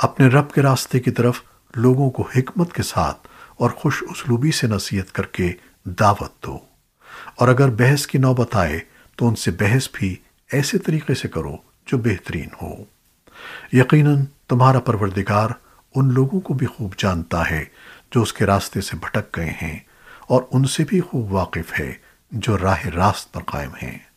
अपने रब के रास्ते की तरफ़ लोगों को हिकमत के साथ और खुश उसलूबी से नसीहत करके दावत दो। और अगर बहस की नौबत आए तो उनसे बहस भी ऐसे तरीके से करो जो बेहतरीन हो। यकीनन, तुम्हारा परवरदिगार उन लोगों को भी खूब जानता है जो उसके रास्ते से भटक गए हैं और उनसे भी खूब वाकिफ है जो राह रास्त पर कायम हैं।